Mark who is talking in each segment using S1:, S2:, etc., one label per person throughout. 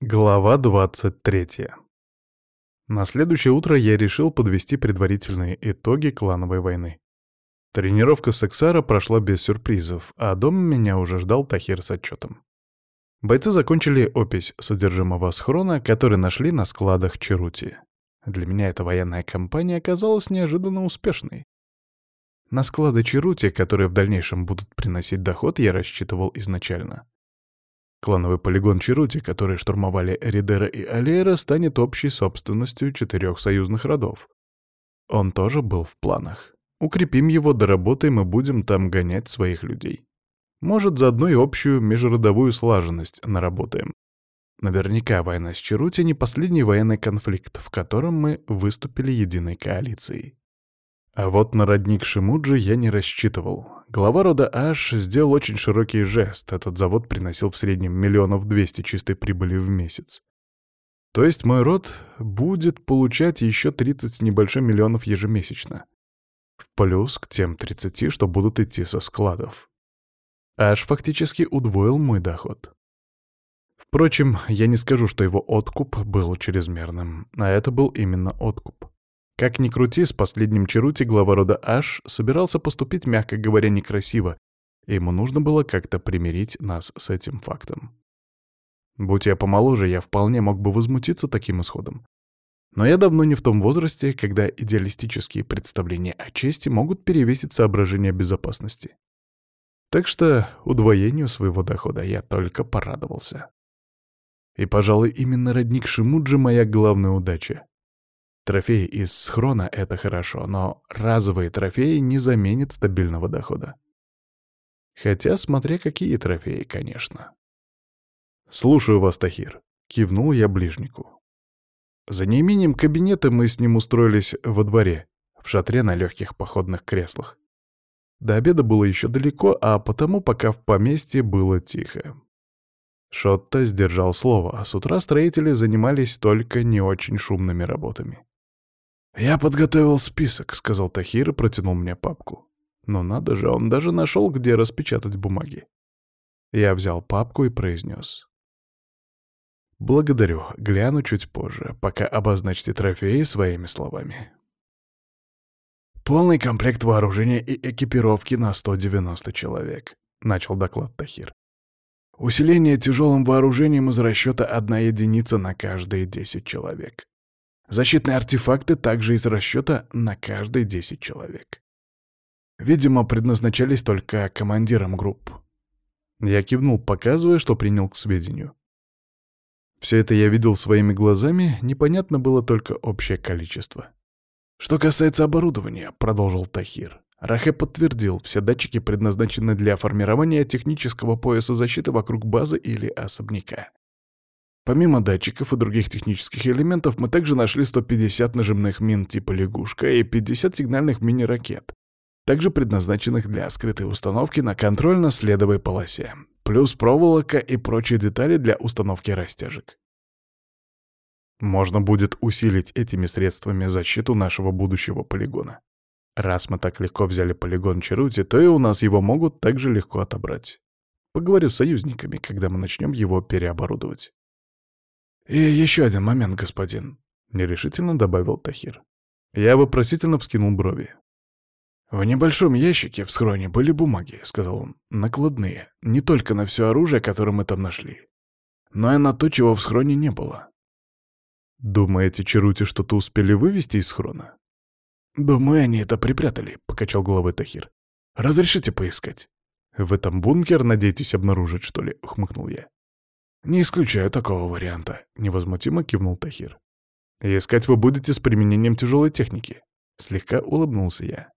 S1: Глава 23. На следующее утро я решил подвести предварительные итоги клановой войны. Тренировка Сексара прошла без сюрпризов, а дома меня уже ждал Тахир с отчетом. Бойцы закончили опись содержимого схрона, который нашли на складах Черути. Для меня эта военная кампания оказалась неожиданно успешной. На склады Черути, которые в дальнейшем будут приносить доход, я рассчитывал изначально. Клановый полигон Чарути, который штурмовали Ридера и Алиера, станет общей собственностью четырех союзных родов. Он тоже был в планах. Укрепим его, доработаем и будем там гонять своих людей. Может, заодно и общую межродовую слаженность наработаем. Наверняка война с Чарути не последний военный конфликт, в котором мы выступили единой коалицией. А вот на родник Шимуджи я не рассчитывал. Глава рода Аш сделал очень широкий жест. Этот завод приносил в среднем миллионов двести чистой прибыли в месяц. То есть мой род будет получать еще 30 с небольшим миллионов ежемесячно. В плюс к тем 30, что будут идти со складов. Аш фактически удвоил мой доход. Впрочем, я не скажу, что его откуп был чрезмерным, а это был именно откуп. Как ни крути, с последним Черути глава рода Аш собирался поступить, мягко говоря, некрасиво, и ему нужно было как-то примирить нас с этим фактом. Будь я помоложе, я вполне мог бы возмутиться таким исходом. Но я давно не в том возрасте, когда идеалистические представления о чести могут перевесить соображения безопасности. Так что удвоению своего дохода я только порадовался. И, пожалуй, именно родник Шимуджи моя главная удача. Трофеи из схрона — это хорошо, но разовые трофеи не заменят стабильного дохода. Хотя, смотря какие трофеи, конечно. «Слушаю вас, Тахир», — кивнул я ближнику. За неимением кабинета мы с ним устроились во дворе, в шатре на легких походных креслах. До обеда было еще далеко, а потому пока в поместье было тихо. Шотто сдержал слово, а с утра строители занимались только не очень шумными работами. «Я подготовил список», — сказал Тахир и протянул мне папку. Но надо же, он даже нашел, где распечатать бумаги. Я взял папку и произнес. «Благодарю, гляну чуть позже, пока обозначьте трофеи своими словами».
S2: «Полный комплект вооружения и экипировки на 190 человек», — начал доклад Тахир. «Усиление тяжелым вооружением из расчета одна единица на каждые 10 человек. Защитные артефакты также из расчета на каждые 10 человек. Видимо, предназначались только командирам групп.
S1: Я кивнул, показывая, что принял к сведению. Все это я видел своими глазами, непонятно было только общее количество.
S2: «Что касается оборудования», — продолжил Тахир, Рахе подтвердил, все датчики предназначены для формирования технического пояса защиты вокруг базы или особняка. Помимо датчиков и других технических элементов, мы также нашли 150 нажимных мин типа лягушка и 50 сигнальных мини-ракет, также предназначенных для скрытой установки на контрольно-следовой полосе, плюс проволока и прочие детали для установки растяжек.
S1: Можно будет усилить этими средствами защиту нашего будущего полигона. Раз мы так легко взяли полигон Черути, то и у нас его могут также легко отобрать. Поговорю с союзниками, когда мы начнем его переоборудовать.
S2: «И еще один момент, господин», — нерешительно добавил Тахир. Я вопросительно вскинул брови. «В небольшом ящике в схроне были бумаги», — сказал он, — «накладные, не только на все оружие, которое мы там нашли, но и на то, чего в схроне не было».
S1: «Думаете, Чарути что-то успели вывести из схрона?»
S2: «Думаю, они это припрятали», — покачал головой Тахир. «Разрешите поискать?»
S1: «В этом бункер надеетесь обнаружить, что ли?» — ухмыкнул я.
S2: «Не исключаю такого варианта», — невозмутимо кивнул Тахир.
S1: «И искать вы будете с применением тяжелой техники», — слегка улыбнулся я.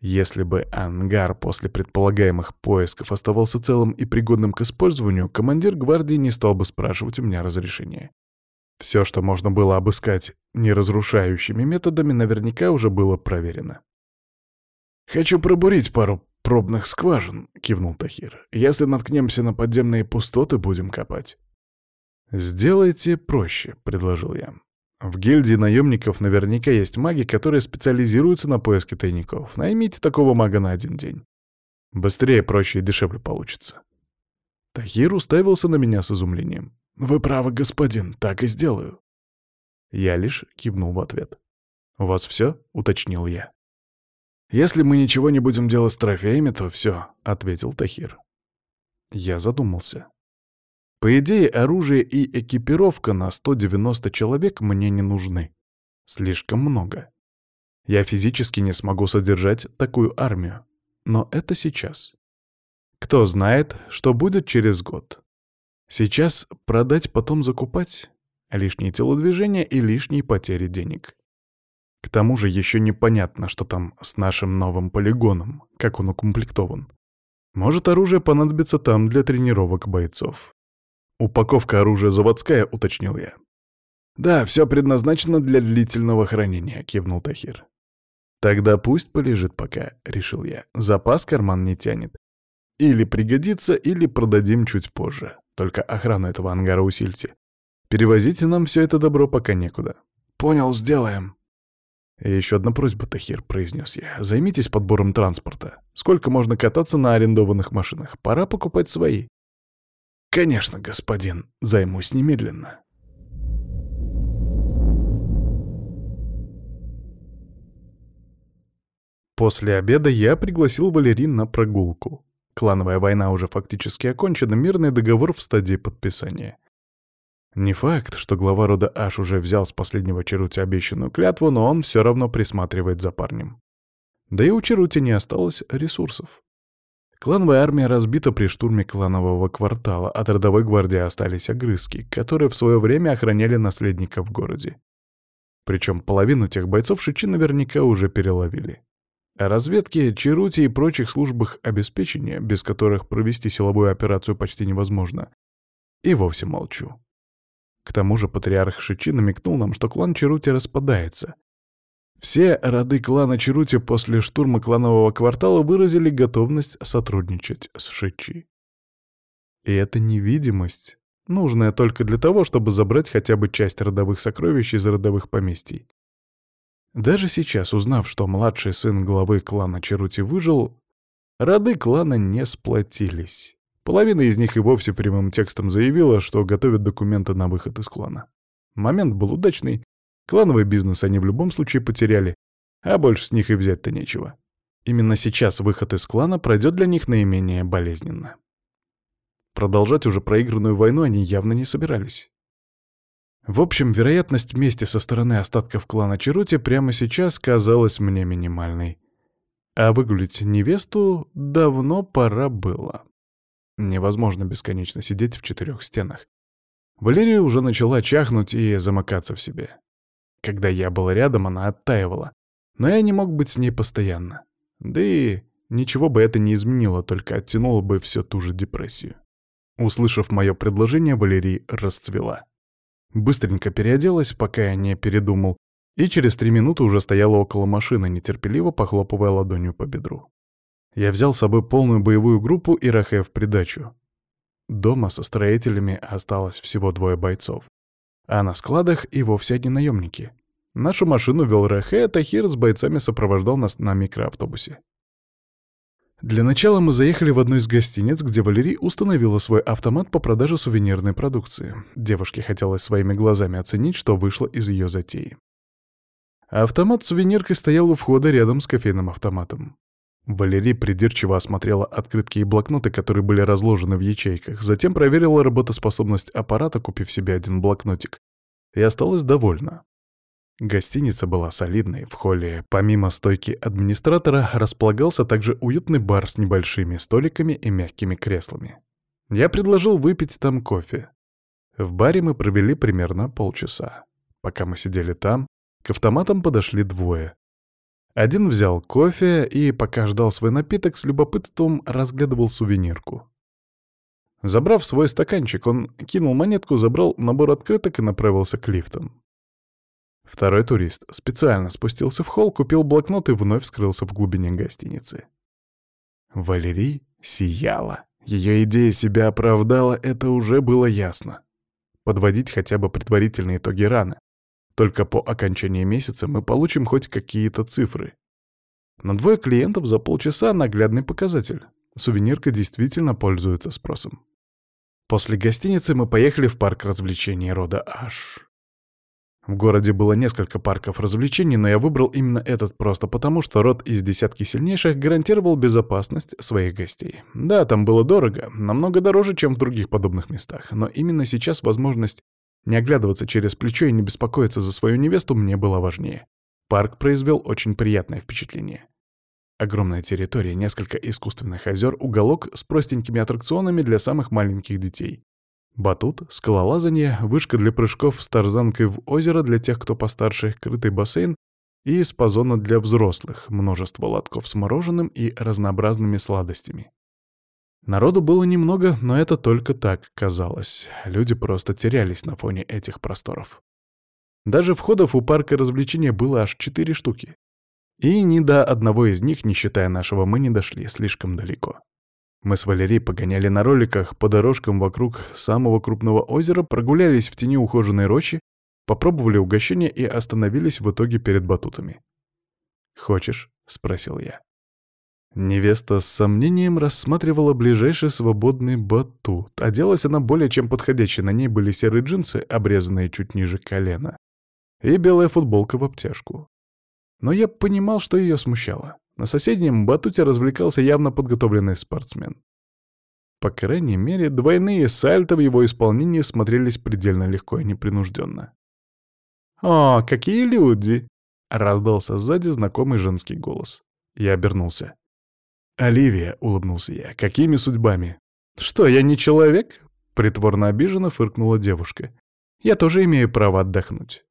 S1: Если бы ангар после предполагаемых поисков оставался целым и пригодным к использованию, командир гвардии не стал бы спрашивать у меня разрешения. Все, что можно было обыскать неразрушающими методами, наверняка уже было проверено.
S2: «Хочу пробурить пару пробных скважин», — кивнул Тахир. «Если наткнемся на подземные пустоты, будем копать».
S1: «Сделайте проще», — предложил я. «В гильдии наемников наверняка есть маги, которые специализируются на поиске тайников. Наймите такого мага на один день. Быстрее, проще и дешевле получится». Тахир уставился на меня с изумлением.
S2: «Вы правы, господин, так и сделаю».
S1: Я лишь кивнул в ответ. «У вас все?» — уточнил я.
S2: «Если мы ничего не будем делать с трофеями, то все», — ответил Тахир.
S1: Я задумался. По идее, оружие и экипировка на 190 человек мне не нужны. Слишком много. Я физически не смогу содержать такую армию. Но это сейчас. Кто знает, что будет через год. Сейчас продать, потом закупать. Лишние телодвижения и лишние потери денег. К тому же еще непонятно, что там с нашим новым полигоном, как он укомплектован. Может, оружие понадобится там для тренировок бойцов. «Упаковка оружия заводская», — уточнил я.
S2: «Да, все предназначено для длительного хранения», — кивнул Тахир.
S1: «Тогда пусть полежит пока», — решил я. «Запас карман не тянет. Или пригодится, или продадим чуть позже. Только охрану этого ангара усильте. Перевозите нам все это добро пока некуда».
S2: «Понял, сделаем»,
S1: «И еще одна просьба, Тахир», — произнес я. «Займитесь подбором транспорта. Сколько можно кататься на арендованных машинах? Пора покупать свои».
S2: «Конечно, господин. Займусь немедленно».
S1: После обеда я пригласил Валерин на прогулку. Клановая война уже фактически окончена, мирный договор в стадии подписания. Не факт, что глава рода Аш уже взял с последнего Черути обещанную клятву, но он все равно присматривает за парнем. Да и у Черути не осталось ресурсов. Клановая армия разбита при штурме кланового квартала, от родовой гвардии остались огрызки, которые в свое время охраняли наследника в городе. Причем половину тех бойцов Шичи наверняка уже переловили. О разведке, Черути и прочих службах обеспечения, без которых провести силовую операцию почти невозможно, и вовсе молчу. К тому же патриарх Шичи намекнул нам, что клан Черути распадается. Все роды клана Черути после штурма кланового квартала выразили готовность сотрудничать с Шичи. И эта невидимость, нужная только для того, чтобы забрать хотя бы часть родовых сокровищ из родовых поместий. Даже сейчас, узнав, что младший сын главы клана Черути выжил, роды клана не сплотились. Половина из них и вовсе прямым текстом заявила, что готовят документы на выход из клана. Момент был удачный. Клановый бизнес они в любом случае потеряли, а больше с них и взять-то нечего. Именно сейчас выход из клана пройдет для них наименее болезненно. Продолжать уже проигранную войну они явно не собирались. В общем, вероятность мести со стороны остатков клана Черути прямо сейчас казалась мне минимальной. А выгулить невесту давно пора было. Невозможно бесконечно сидеть в четырех стенах. Валерия уже начала чахнуть и замыкаться в себе. Когда я был рядом, она оттаивала. Но я не мог быть с ней постоянно. Да и ничего бы это не изменило, только оттянуло бы всю ту же депрессию. Услышав мое предложение, Валерий расцвела. Быстренько переоделась, пока я не передумал, и через три минуты уже стояла около машины, нетерпеливо похлопывая ладонью по бедру. Я взял с собой полную боевую группу и Рахе в придачу. Дома со строителями осталось всего двое бойцов. А на складах и вовсе одни наемники. Нашу машину вел Рахе, а Тахир с бойцами сопровождал нас на микроавтобусе. Для начала мы заехали в одну из гостиниц, где Валерий установила свой автомат по продаже сувенирной продукции. Девушке хотелось своими глазами оценить, что вышло из ее затеи. Автомат с сувениркой стоял у входа рядом с кофейным автоматом. Валерий придирчиво осмотрела открытки и блокноты, которые были разложены в ячейках, затем проверила работоспособность аппарата, купив себе один блокнотик, и осталась довольна. Гостиница была солидной, в холле, помимо стойки администратора, располагался также уютный бар с небольшими столиками и мягкими креслами. Я предложил выпить там кофе. В баре мы провели примерно полчаса. Пока мы сидели там, к автоматам подошли двое. Один взял кофе и, пока ждал свой напиток, с любопытством разглядывал сувенирку. Забрав свой стаканчик, он кинул монетку, забрал набор открыток и направился к лифтам. Второй турист специально спустился в холл, купил блокнот и вновь скрылся в глубине гостиницы. Валерий сияла. Ее идея себя оправдала, это уже было ясно. Подводить хотя бы предварительные итоги рано. Только по окончании месяца мы получим хоть какие-то цифры. На двое клиентов за полчаса наглядный показатель. Сувенирка действительно пользуется спросом.
S2: После гостиницы мы поехали в парк развлечений рода Аш. В городе было несколько парков развлечений, но я выбрал именно этот просто потому, что род из десятки сильнейших гарантировал безопасность своих гостей. Да, там было дорого, намного дороже, чем в других подобных местах, но именно сейчас возможность не оглядываться через плечо и не беспокоиться за свою невесту мне было важнее. Парк произвел очень приятное впечатление. Огромная территория, несколько искусственных озер, уголок с простенькими аттракционами для самых маленьких детей. Батут, скалолазание, вышка для прыжков с тарзанкой в озеро для тех, кто постарше, крытый бассейн и спа-зона для взрослых, множество лотков с мороженым и разнообразными сладостями. Народу было немного, но это только так казалось. Люди просто терялись на фоне этих просторов. Даже входов у парка развлечения было аж четыре штуки. И ни до одного из них, не считая нашего, мы не дошли слишком далеко. Мы с Валерией погоняли на роликах по дорожкам вокруг самого крупного озера, прогулялись в тени ухоженной рощи, попробовали угощение и остановились в итоге перед батутами. «Хочешь?» — спросил я. Невеста с сомнением рассматривала ближайший свободный батут. Оделась она более чем подходящей, на ней были серые джинсы, обрезанные чуть ниже колена, и белая футболка в обтяжку. Но я понимал, что ее смущало. На соседнем батуте развлекался явно подготовленный спортсмен. По крайней мере, двойные сальто в его исполнении смотрелись предельно легко и непринужденно. «О, какие люди!» — раздался сзади знакомый женский голос. Я обернулся. «Оливия», — улыбнулся я, — «какими судьбами?» «Что, я не человек?» — притворно обиженно фыркнула девушка. «Я тоже имею право отдохнуть».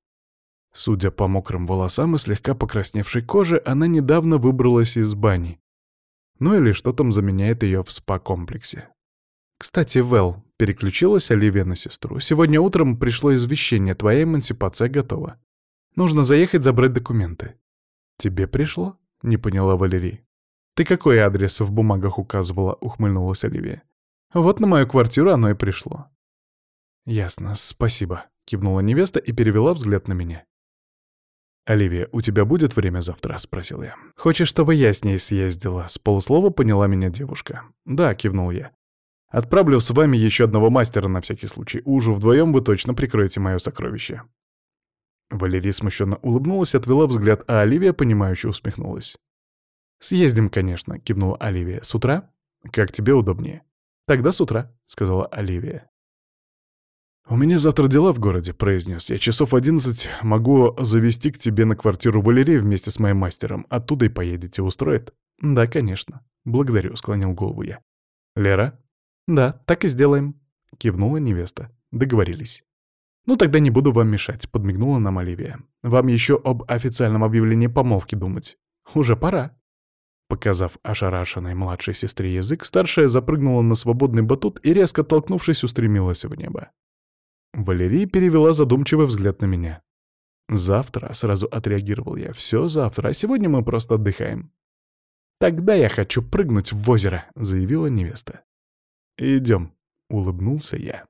S2: Судя по мокрым волосам и слегка покрасневшей коже, она недавно выбралась из бани. Ну или что там заменяет ее в спа-комплексе. «Кстати, Вэл», — переключилась Оливия на сестру, — «сегодня утром пришло извещение, твоя эмансипация готова. Нужно заехать забрать документы». «Тебе пришло?» — не поняла Валерий. «Ты какой адрес в бумагах указывала?» — ухмыльнулась Оливия. «Вот на мою квартиру оно и пришло». «Ясно, спасибо», — кивнула невеста и перевела взгляд на меня. «Оливия, у тебя будет время завтра?» — спросил я. «Хочешь, чтобы я с ней съездила?» — с полуслова поняла меня девушка. «Да», — кивнул я. «Отправлю с вами еще одного мастера на всякий случай. Ужу вдвоем вы точно прикроете мое сокровище». Валерия смущенно улыбнулась, отвела взгляд, а Оливия, понимающе усмехнулась. «Съездим, конечно», — кивнула Оливия. «С утра? Как тебе удобнее?» «Тогда с утра», — сказала Оливия. «У меня завтра дела в городе», — произнес я. «Часов одиннадцать могу завести к тебе на квартиру Валерии вместе с моим мастером. Оттуда и поедете. Устроит?» «Да, конечно. Благодарю», — склонил голову я. «Лера?» «Да, так и сделаем», — кивнула невеста. «Договорились». «Ну тогда не буду вам мешать», — подмигнула нам Оливия. «Вам еще об официальном объявлении помолвки думать. Уже пора». Показав ошарашенной младшей сестре язык, старшая запрыгнула на свободный батут и, резко толкнувшись, устремилась в небо. Валерия перевела задумчивый взгляд на меня. «Завтра», — сразу отреагировал я, — «все завтра, а сегодня мы просто отдыхаем». «Тогда я хочу прыгнуть в озеро», — заявила невеста. «Идем», — улыбнулся я.